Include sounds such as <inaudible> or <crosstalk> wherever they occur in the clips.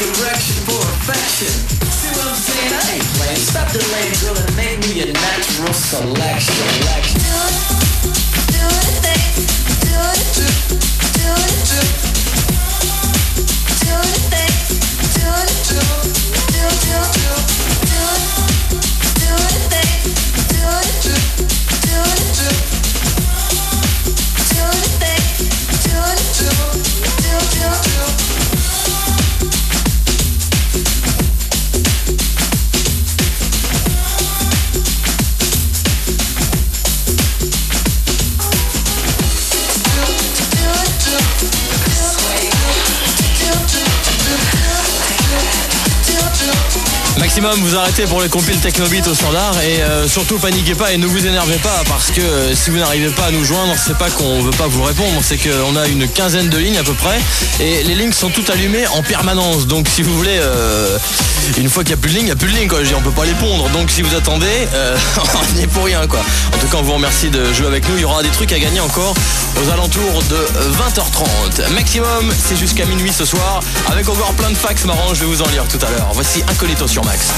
direction for affection. See what I'm saying? I ain't playing. Stop delaying, girl, and make me a natural selection. selection. Maximum, vous arrêtez pour les compiles Technobit au standard et euh, surtout paniquez pas et ne vous énervez pas parce que euh, si vous n'arrivez pas à nous joindre, c'est pas qu'on veut pas vous répondre, c'est qu'on a une quinzaine de lignes à peu près et les lignes sont toutes allumées en permanence. Donc si vous voulez, euh, une fois qu'il n'y a plus de lignes, il n'y a plus de lignes quoi. Je dis, on peut pas les pondre. Donc si vous attendez, <laughs> on est pour rien quoi. En tout cas, on vous remercie de jouer avec nous. Il y aura des trucs à gagner encore aux alentours de 20h30. Maximum, c'est jusqu'à minuit ce soir avec encore plein de fax marrants. Je vais vous en lire tout à l'heure. Voici Incognito sur Max.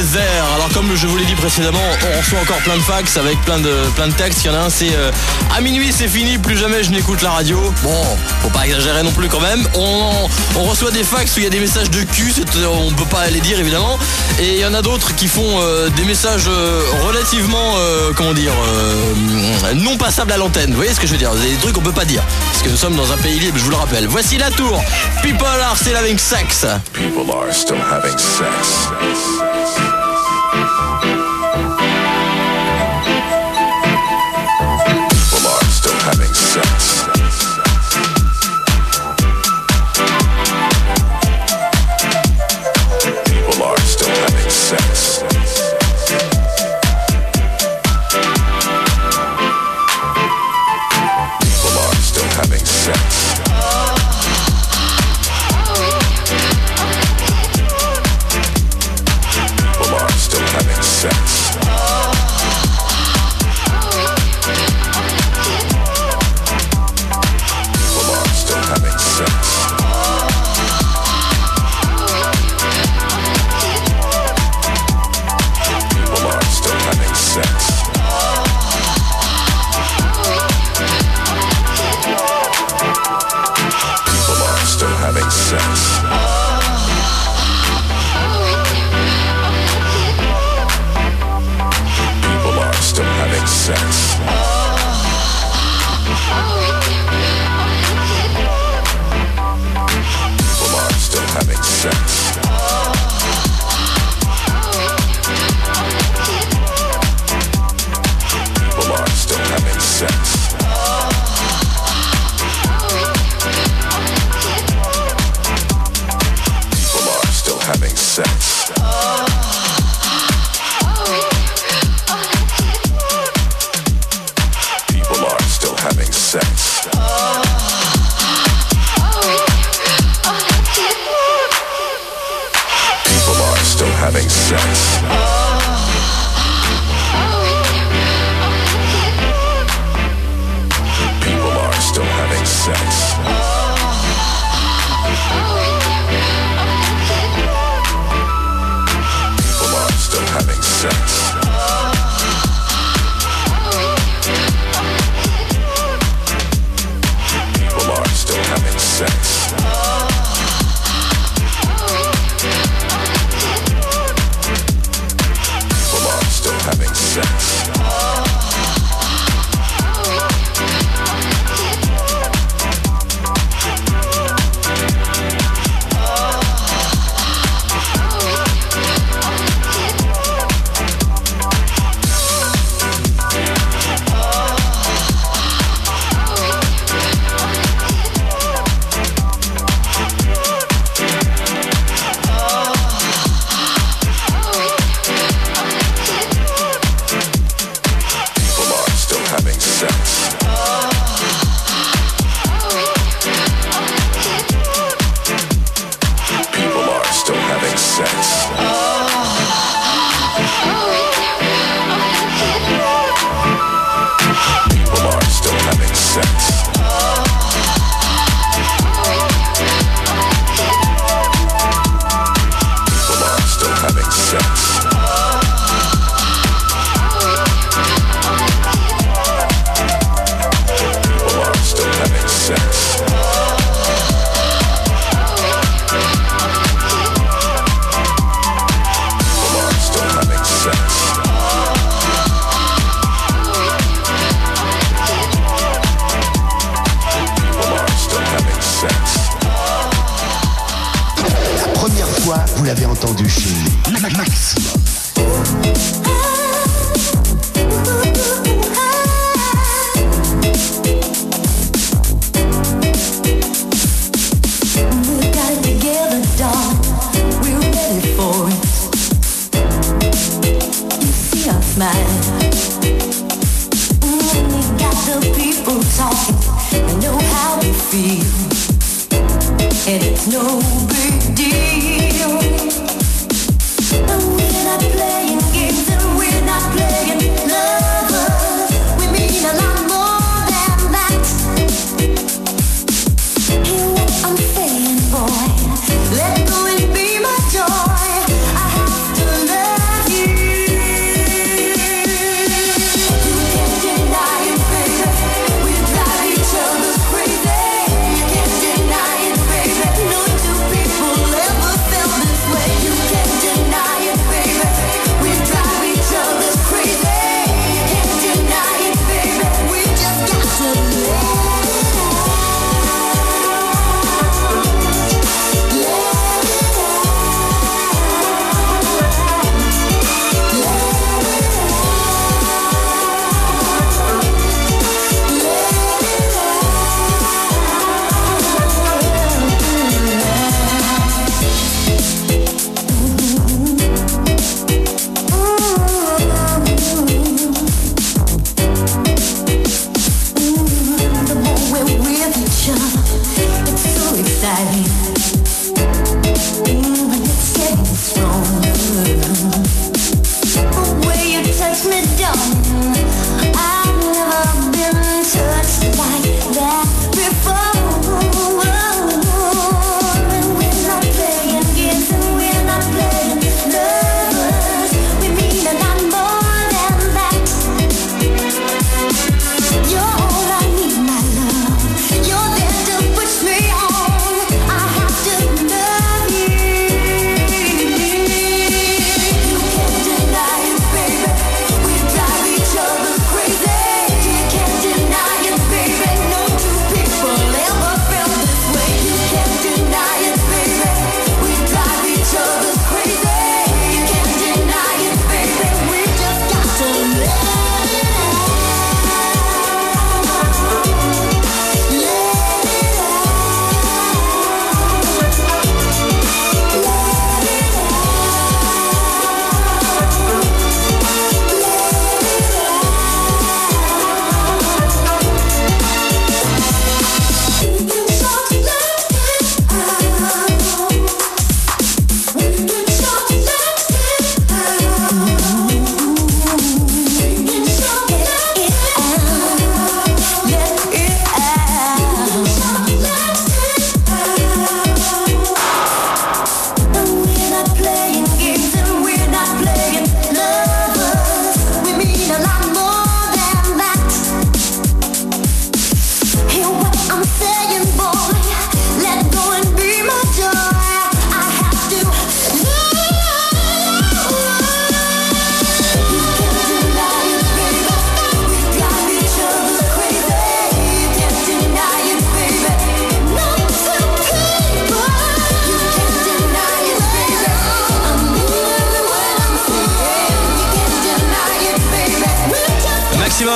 Alors comme je vous l'ai dit précédemment, on reçoit encore plein de fax avec plein de plein de textes. Il y en a un, c'est euh, à minuit c'est fini, plus jamais je n'écoute la radio. Bon, faut pas exagérer non plus quand même. On, reçoit des fax où il y a des messages de cul, euh, on peut pas les dire évidemment. Et il y en a d'autres qui font euh, des messages relativement, comment dire, non passables à l'antenne. Vous voyez ce que je veux dire? Des trucs qu'on peut pas dire. Parce que nous sommes dans un pays libre, je vous le rappelle. Voici la tour. People are still having sex. People are still having sex.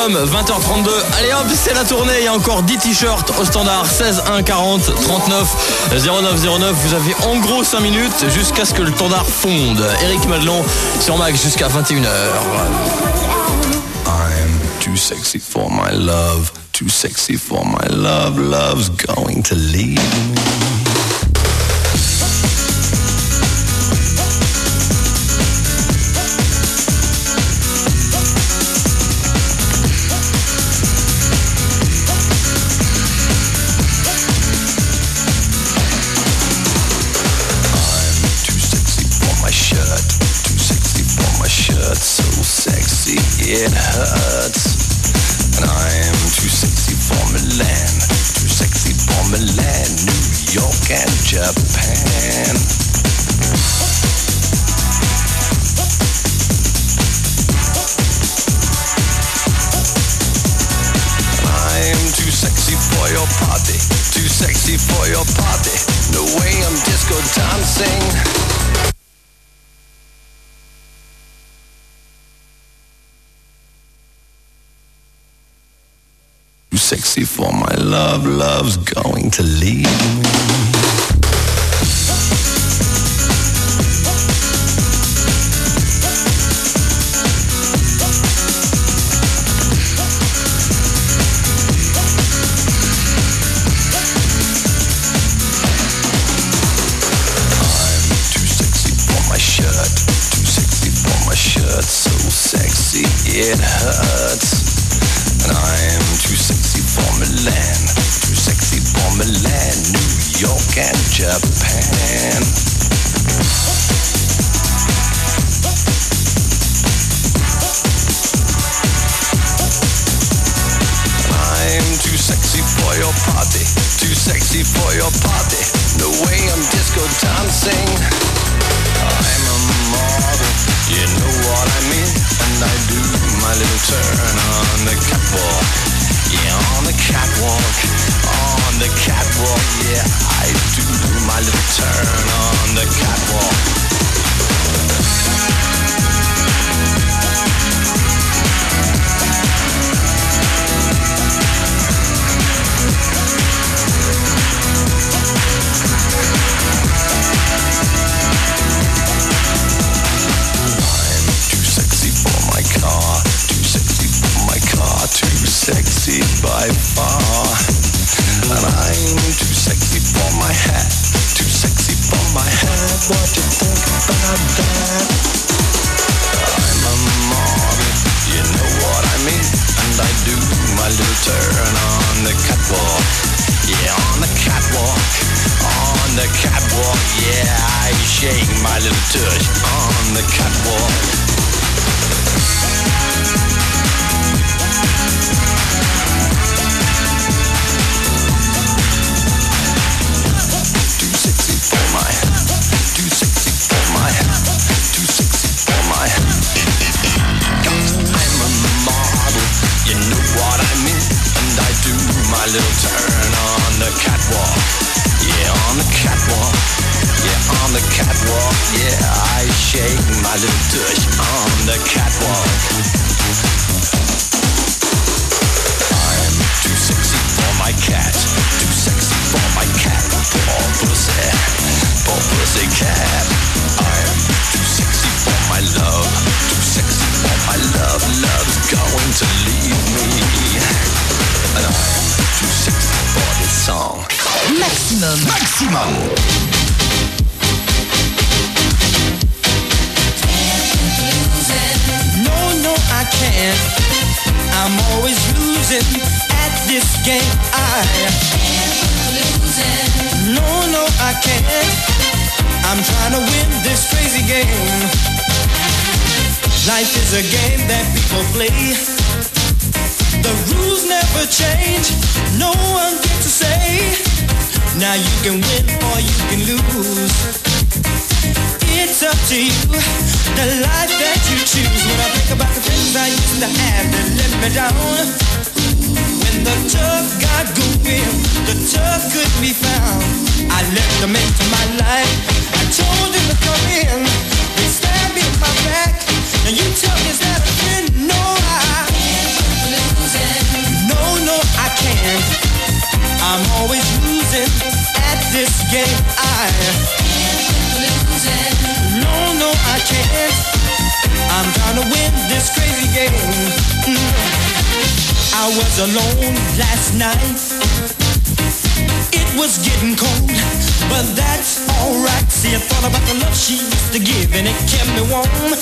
Maximum, 20h32. Allez hop, c'est la tournée. Il y a encore 10 t-shirts au standard. 16 1 40 39 09 09. Vous avez en gros 5 minutes jusqu'à ce que le standard fonde. Eric Madelon sur Max jusqu'à 21h. I'm too sexy for my love, love's going to leave. Sexy for my love, love's going to leave me. By far. And I'm too sexy for my hat, too sexy for my hat. What you think about that? I'm a model, you know what I mean. And I do my little turn on the catwalk. Yeah, on the catwalk, on the catwalk. Yeah, I shake my little tush on the catwalk. My little turn on the catwalk. Yeah, on the catwalk. Yeah, on the catwalk. Yeah, I shake my little tush on the catwalk. I'm too sexy for my cat, too sexy for my cat. Poor pussy, poor pussy cat. I'm too sexy for my love, too sexy for my love. Love's going to leave me, and I'm for this song. Maximum. Maximum. No, no, I can't. I'm always losing at this game. I No, no, I can't. I'm trying to win this crazy game. Life is a game that people play. The rules never change. No one gets to say. Now you can win or you can lose. It's up to you, the life that you choose. When I think about the things I used to have that let me down. When the tough got going, the tough couldn't be found. I let them into my life. I told them to come in. They stabbed me in my back. Now you tell me is that a friend? No, I know I can't. I'm always losing at this game. I losing. No, no, I can't. I'm gonna win this crazy game. I was alone last night. It was getting cold, but that's alright. See, I thought about the love she used to give, and it kept me warm.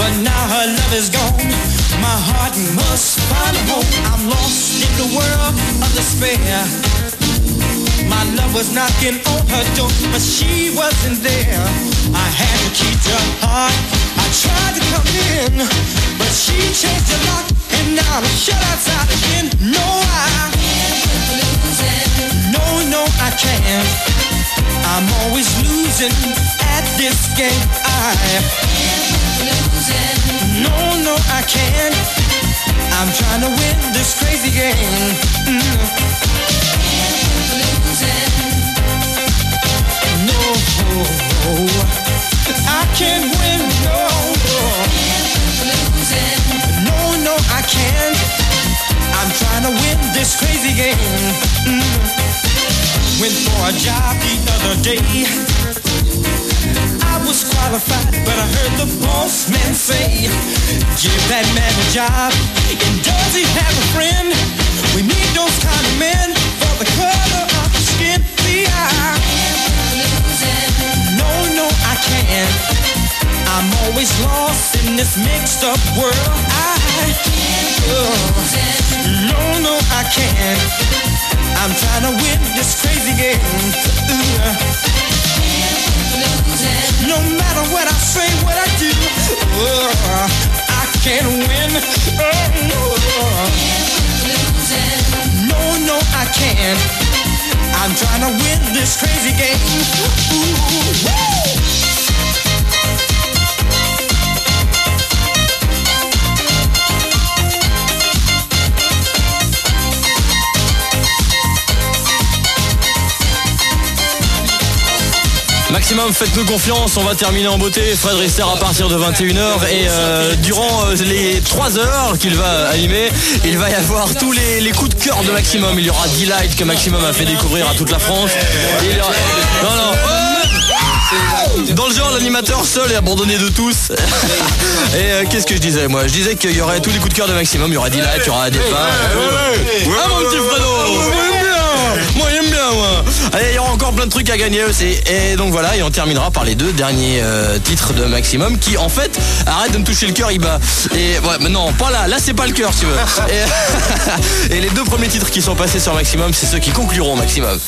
But now her love is gone. My heart must find a home. I'm lost in the world of despair. My love was knocking on her door, but she wasn't there. I had to keep her heart. I tried to come in, but she changed the lock, and now I'm shut outside again. No, I can't. no, no, I can't. I'm always losing at this game. I no, no, I can't. I'm trying to win this crazy game. Mm. No, I can't win. No, no, no, I can't. I'm trying to win this crazy game. Mm. Went for a job the other day. I was qualified, but I heard the boss man say, Give that man a job. And does he have a friend? We need those kind of men for the color of the skin. See, I, no, no, I can't. I'm always lost in this mixed up world. I, uh, no, no, I can't. I'm trying to win this crazy game. Uh, no matter what I say, what I do, uh, I can't win. Uh, no, no, I can't. I'm trying to win this crazy game. Ooh, Maximum, faites-nous confiance, on va terminer en beauté. Fred Rister à partir de 21h et euh, durant euh, les 3 heures qu'il va animer, il va y avoir tous les, les coups de cœur de Maximum. Il y aura Delight que Maximum a fait découvrir à toute la France. Il y aura- Non, non. Dans le genre, l'animateur seul et abandonné de tous. <laughs> et euh, qu'est-ce que je disais moi? Je disais qu'il y aurait tous les coups de cœur de Maximum. Il y aura Delight, il y aura des Ah mon petit Fredo Allez, il y aura encore plein de trucs à gagner aussi. Et donc voilà, et on terminera par les deux derniers euh, titres de Maximum qui en fait arrête de me toucher le cœur, il bat. Et ouais, mais non, pas là, là c'est pas le cœur si tu veux. <laughs> Et, <laughs> et les deux premiers titres qui sont passés sur Maximum, c'est ceux qui concluront Maximum.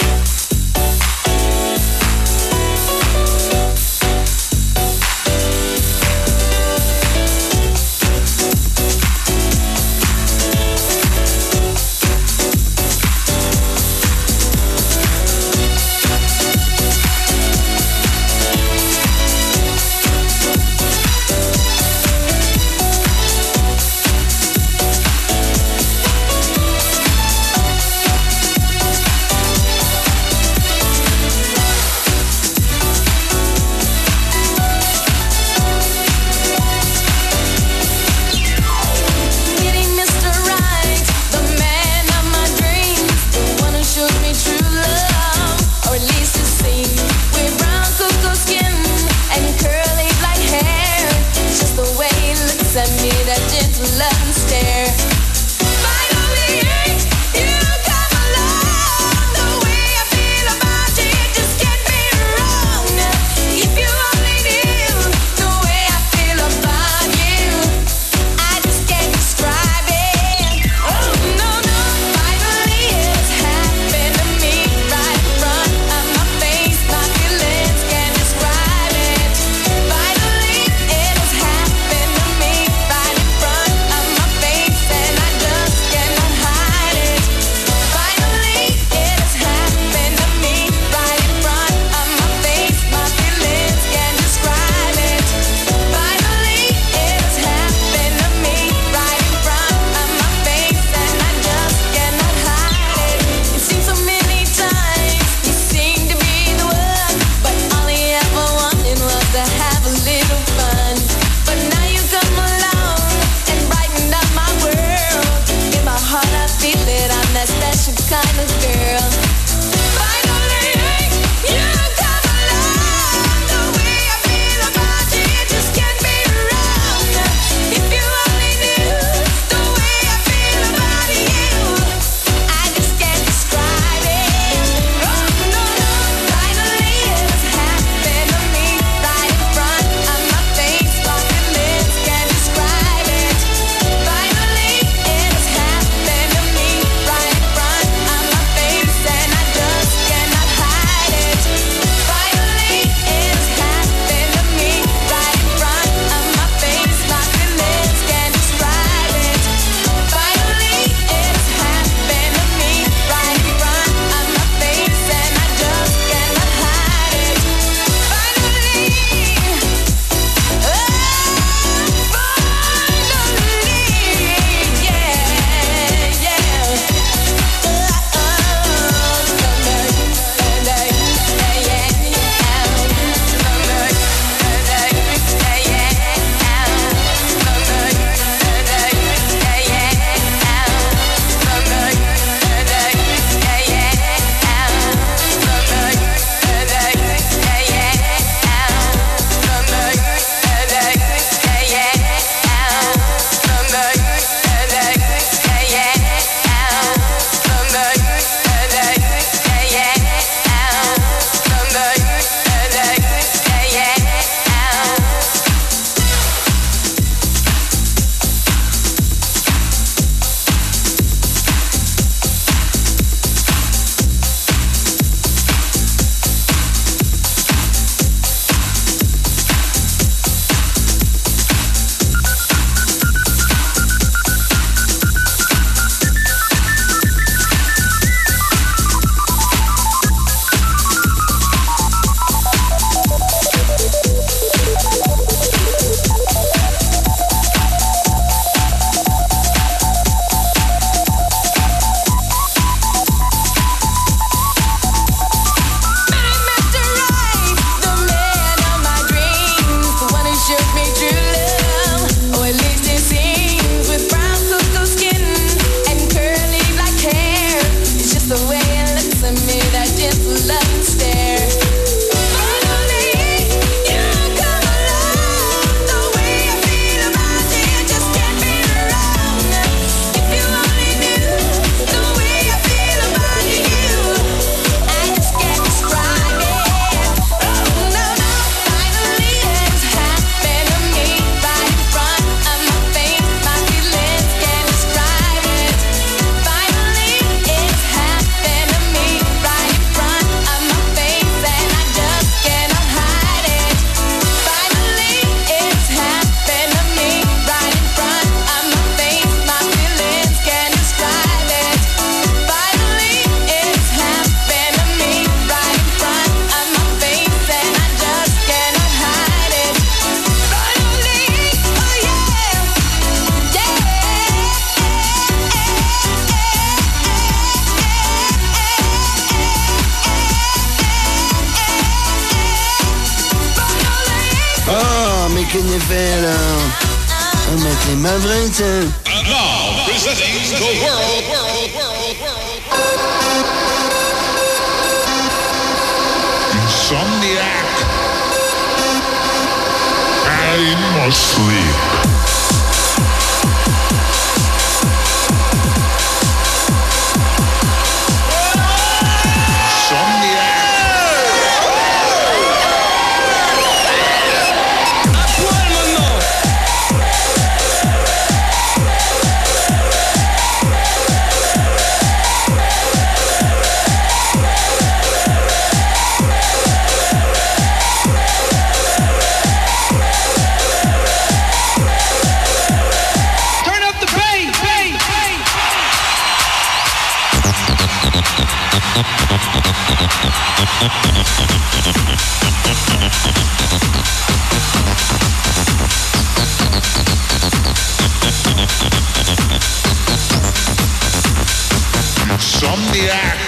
Insomniac.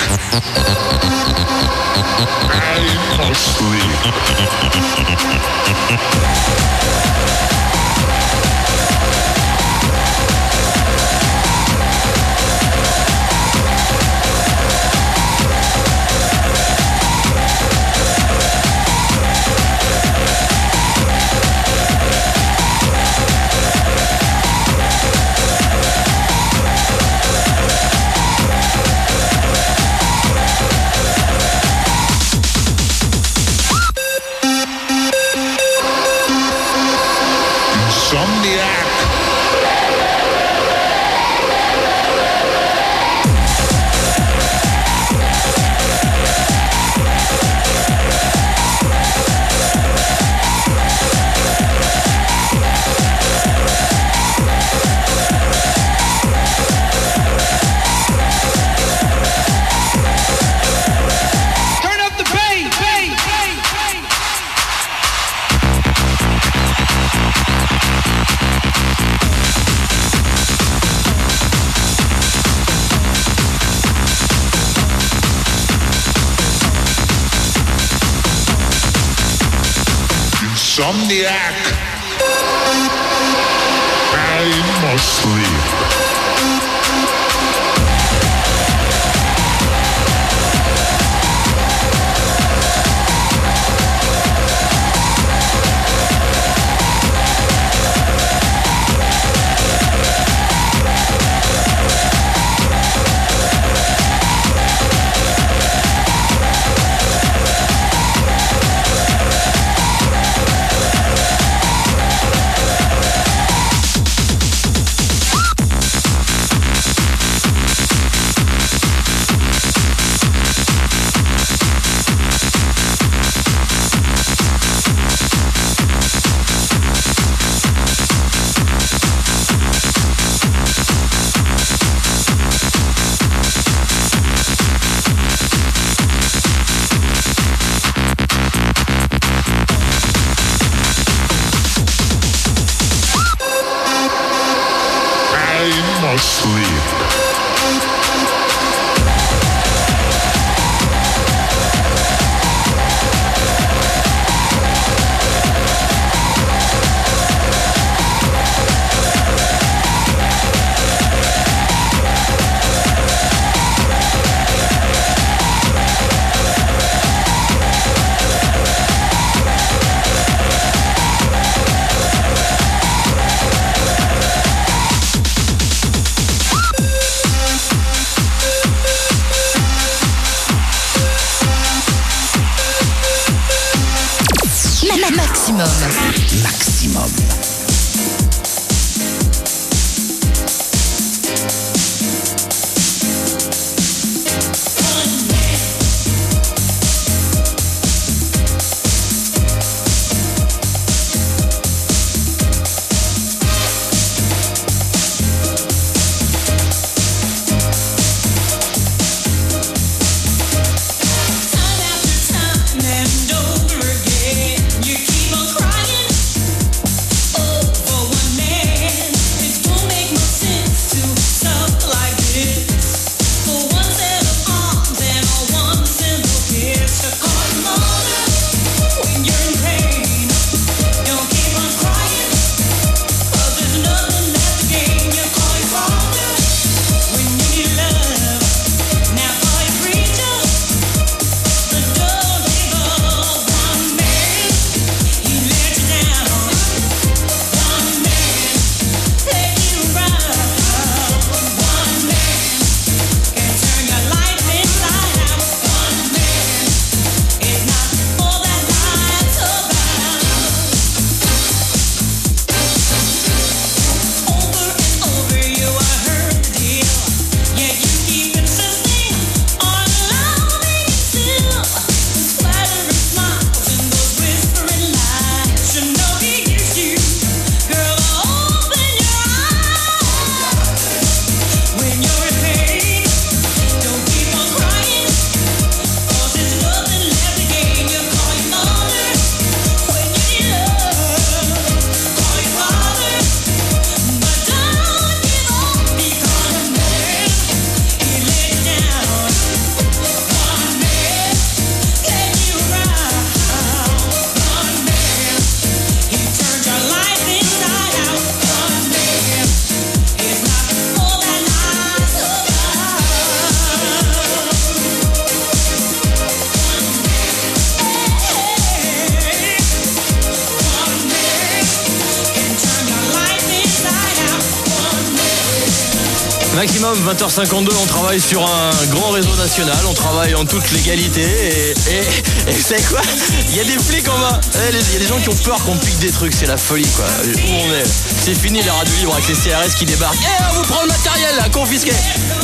I must sleep. Insomniac. 20h52, on travaille sur un grand réseau national, on travaille en toute légalité et, et, et c'est quoi? Il y a des flics en bas. Eh, Il y a des gens qui ont peur qu'on pique des trucs, c'est la folie quoi. Où on est? C'est fini la radio libre avec les CRS qui débarquent. Eh, on vous prend le matériel là, confisqué.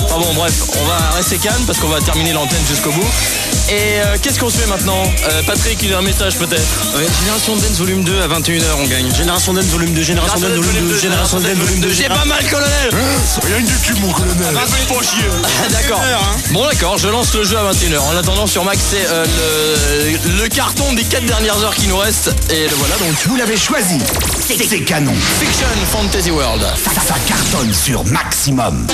Enfin bon, bref, on va rester calme parce qu'on va terminer l'antenne jusqu'au bout. Et euh, qu'est-ce qu'on se fait maintenant? Euh, Patrick, il a un message peut-être Génération Dance volume 2 à 21h on gagne. Génération Dance volume 2, Génération Dance volume 2, Génération Dance volume 2. J'ai pas mal, colonel Rien que du cul mon colonel. Pas <laughs> chier. D'accord. hein. Bon d'accord, je lance le jeu à 21h. En attendant sur Max, c'est euh, le, le carton des 4 dernières heures qui nous restent. Et le voilà donc. Vous l'avez choisi. C'est canon. Fiction Fantasy World. Ça, ça cartonne sur maximum.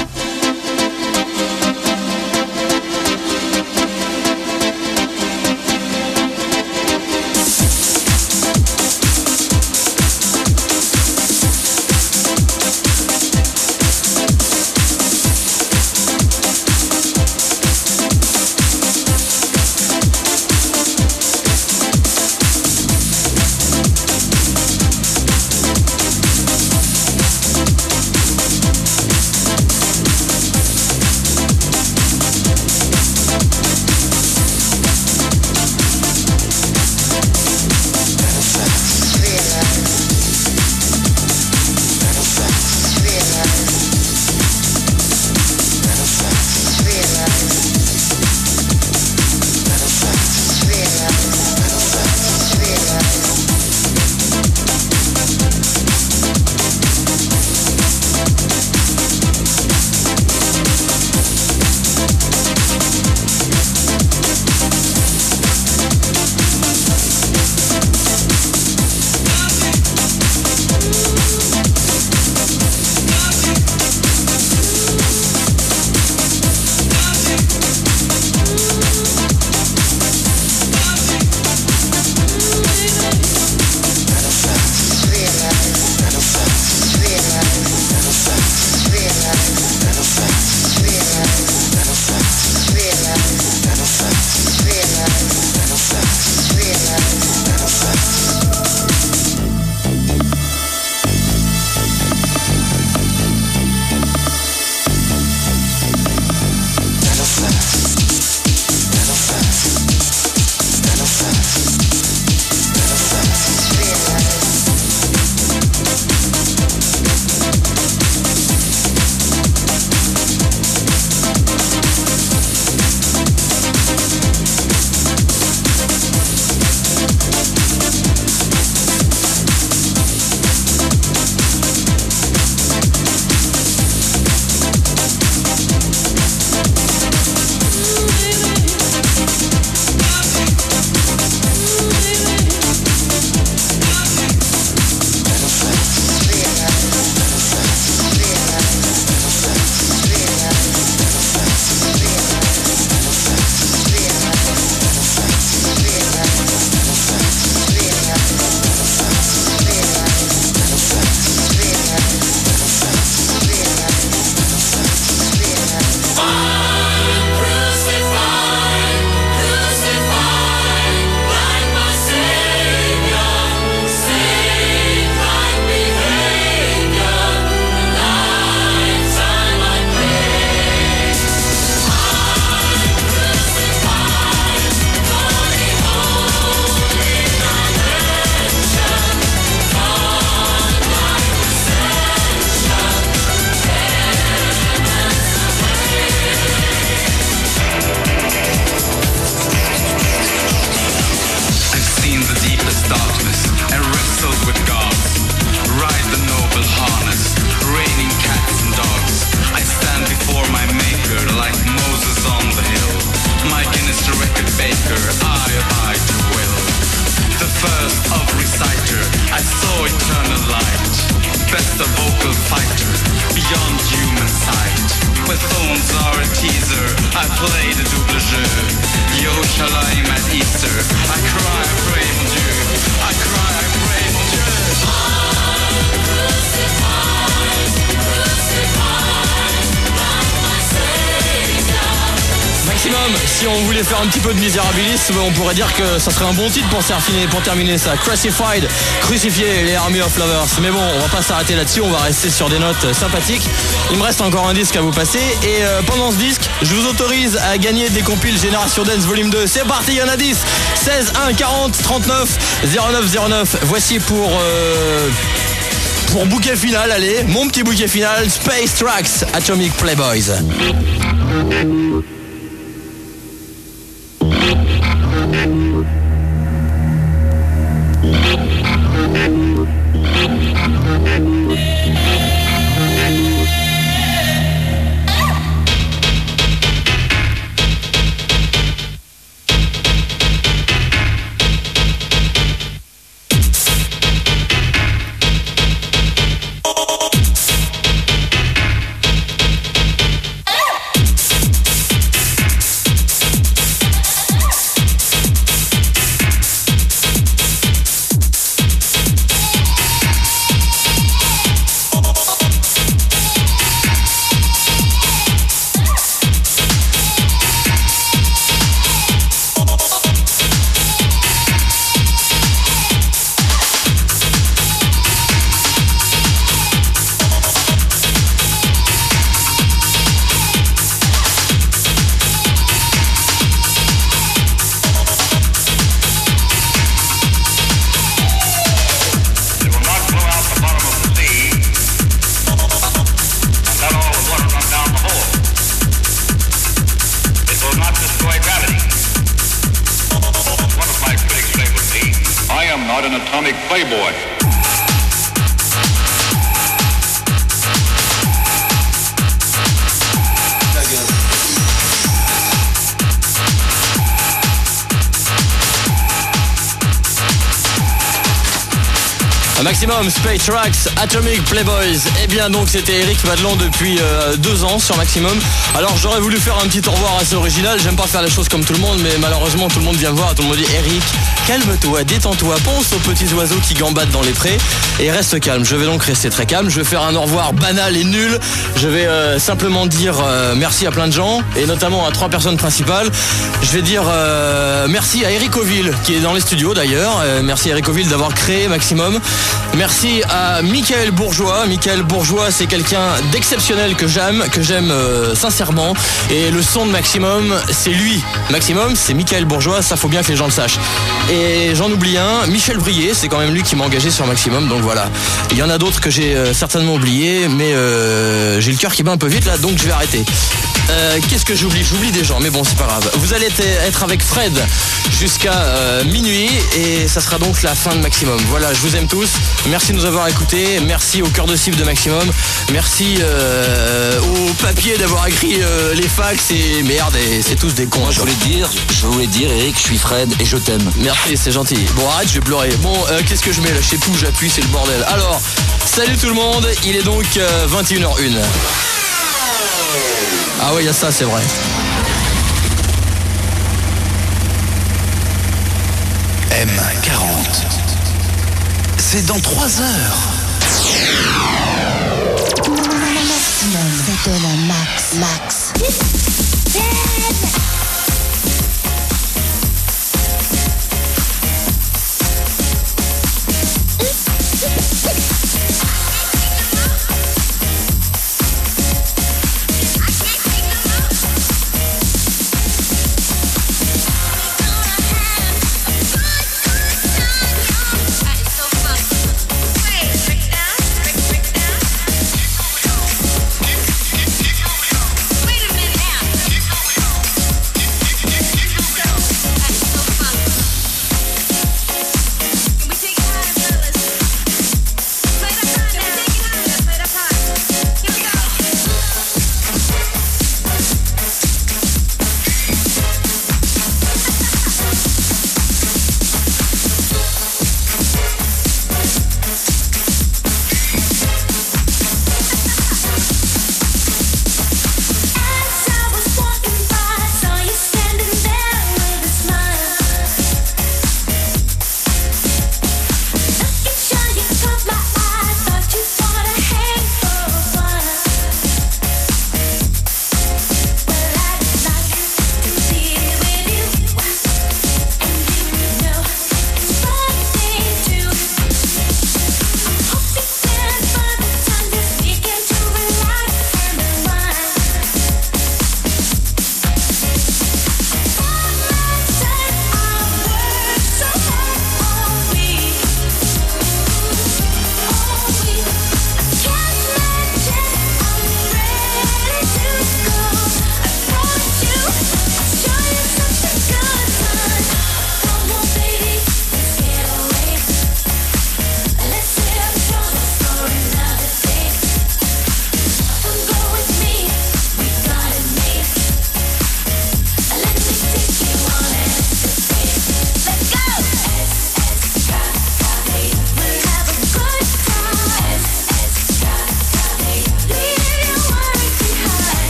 I play the double jeu. Yo Shalim at Easter, I cry, I pray mon Dieu. I cry, Si on voulait faire un petit peu de misérabilisme, on pourrait dire que ça serait un bon titre pour terminer, pour terminer ça. Crucified, crucifié les Army of Lovers. Mais bon, on va pas s'arrêter là-dessus, on va rester sur des notes sympathiques. Il me reste encore un disque à vous passer. Et euh, pendant ce disque, je vous autorise à gagner des compiles Génération Dance Volume 2. C'est parti, il y en a 10. 16, 1, 40, 39, 09, 09. Voici pour... euh, pour bouquet final, allez, mon petit bouquet final, Space Tracks, Atomic Playboys. Space Tracks, Atomic Playboys. Eh bien donc c'était Eric Madelon depuis euh, deux ans sur Maximum. Alors j'aurais voulu faire un petit au revoir assez original. J'aime pas faire les choses comme tout le monde, mais malheureusement tout le monde vient voir. Tout le monde dit Eric, calme-toi, détends-toi, pense aux petits oiseaux qui gambadent dans les prés et reste calme. Je vais donc rester très calme. Je vais faire un au revoir banal et nul. Je vais euh, simplement dire euh, merci à plein de gens et notamment à trois personnes principales. Je vais dire merci à Eric Oville qui est dans les studios d'ailleurs. Merci Eric Oville d'avoir créé Maximum. Merci à Michael Bourgeois. Michael Bourgeois, c'est quelqu'un d'exceptionnel que j'aime, que j'aime euh, sincèrement. Et le son de Maximum, c'est lui. Maximum, c'est Michael Bourgeois, ça faut bien que les gens le sachent. Et j'en oublie un, Michel Brier, c'est quand même lui qui m'a engagé sur Maximum, donc voilà. Il y en a d'autres que j'ai euh, certainement oubliés, mais euh, j'ai le cœur qui bat un peu vite là, donc je vais arrêter. Euh, Qu'est-ce que j'oublie? J'oublie des gens, mais bon, c'est pas grave. Vous allez être- avec Fred jusqu'à euh, minuit et ça sera donc la fin de Maximum. Voilà, je vous aime tous. Merci de nous avoir écoutés. Merci au cœur de cible de Maximum. Merci euh, au papier d'avoir écrit les fax et merde, et c'est tous des cons. Je voulais dire, je voulais dire, Eric, je suis Fred et je t'aime. Merci, c'est gentil. Bon, arrête, je vais pleurer. Bon, qu'est-ce que je mets là? Je sais plus j'appuie, c'est le bordel. Alors, salut tout le monde, il est donc euh, 21h01. Ah ouais, il y a ça, c'est vrai. M40. C'est dans 3 heures.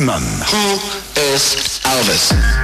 Maximum. Who is Elvis?